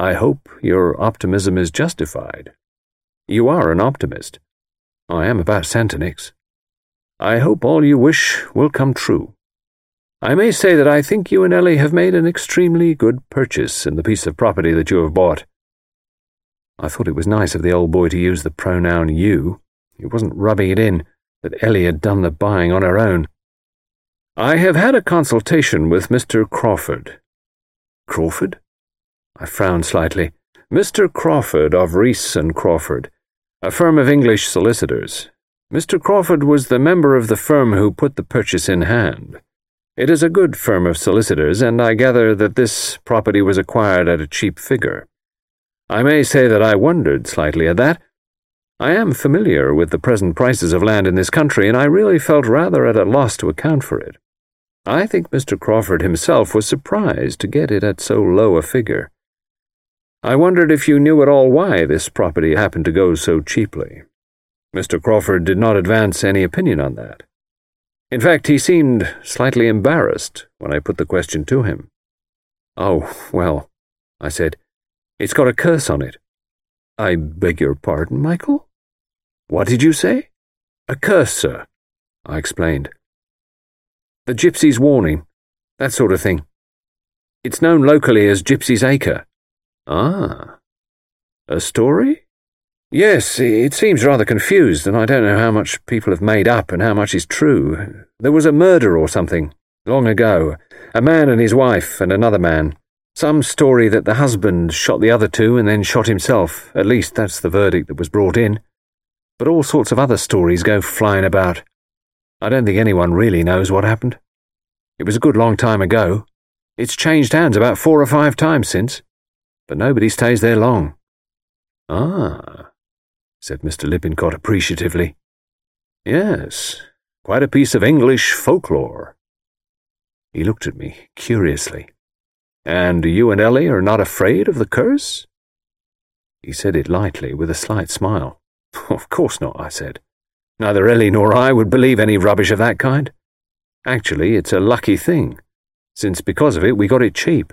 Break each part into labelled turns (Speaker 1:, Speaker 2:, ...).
Speaker 1: I hope your optimism is justified. You are an optimist. I am about Santonix. I hope all you wish will come true. I may say that I think you and Ellie have made an extremely good purchase in the piece of property that you have bought. I thought it was nice of the old boy to use the pronoun you. He wasn't rubbing it in that Ellie had done the buying on her own. I have had a consultation with Mr. Crawford. Crawford? I frowned slightly. Mr. Crawford of Rees and Crawford, a firm of English solicitors. Mr. Crawford was the member of the firm who put the purchase in hand. It is a good firm of solicitors, and I gather that this property was acquired at a cheap figure. I may say that I wondered slightly at that. I am familiar with the present prices of land in this country, and I really felt rather at a loss to account for it. I think Mr. Crawford himself was surprised to get it at so low a figure. I wondered if you knew at all why this property happened to go so cheaply. Mr. Crawford did not advance any opinion on that. In fact, he seemed slightly embarrassed when I put the question to him. Oh, well, I said, it's got a curse on it. I beg your pardon, Michael? What did you say? A curse, sir, I explained. The Gypsy's Warning, that sort of thing. It's known locally as Gypsy's Acre. Ah. A story? Yes, it seems rather confused, and I don't know how much people have made up and how much is true. There was a murder or something, long ago. A man and his wife, and another man. Some story that the husband shot the other two and then shot himself. At least that's the verdict that was brought in. But all sorts of other stories go flying about. I don't think anyone really knows what happened. It was a good long time ago. It's changed hands about four or five times since. But nobody stays there long. Ah said Mr. Lippincott appreciatively. Yes, quite a piece of English folklore. He looked at me curiously. And you and Ellie are not afraid of the curse? He said it lightly, with a slight smile. Of course not, I said. Neither Ellie nor I would believe any rubbish of that kind. Actually, it's a lucky thing, since because of it we got it cheap.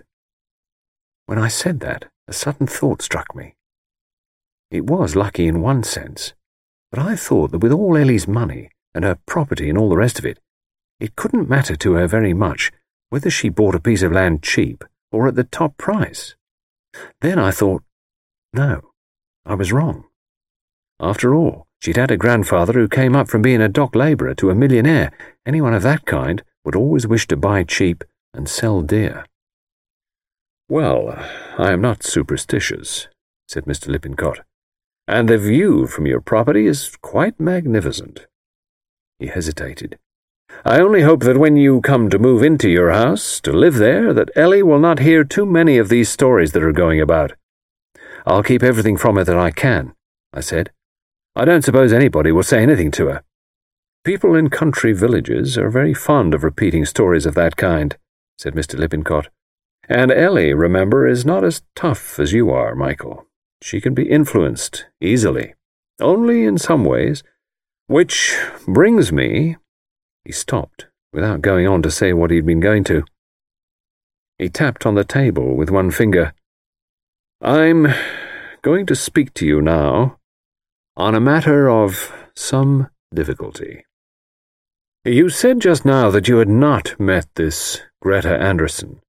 Speaker 1: When I said that, a sudden thought struck me. It was lucky in one sense, but I thought that with all Ellie's money and her property and all the rest of it, it couldn't matter to her very much whether she bought a piece of land cheap or at the top price. Then I thought, no, I was wrong. After all, she'd had a grandfather who came up from being a dock labourer to a millionaire. Anyone of that kind would always wish to buy cheap and sell dear. Well, I am not superstitious, said Mr. Lippincott and the view from your property is quite magnificent. He hesitated. I only hope that when you come to move into your house, to live there, that Ellie will not hear too many of these stories that are going about. I'll keep everything from her that I can, I said. I don't suppose anybody will say anything to her. People in country villages are very fond of repeating stories of that kind, said Mr. Lippincott. And Ellie, remember, is not as tough as you are, Michael. She can be influenced easily, only in some ways. Which brings me. He stopped, without going on to say what he'd been going to. He tapped on the table with one finger. I'm going to speak to you now on a matter of some difficulty. You said just now that you had not met this Greta Anderson.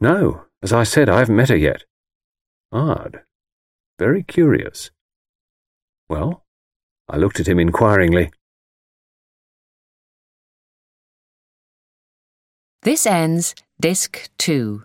Speaker 1: No, as I said, I haven't met her yet. Odd. Very curious. Well, I looked at him inquiringly.
Speaker 2: This ends Disc 2.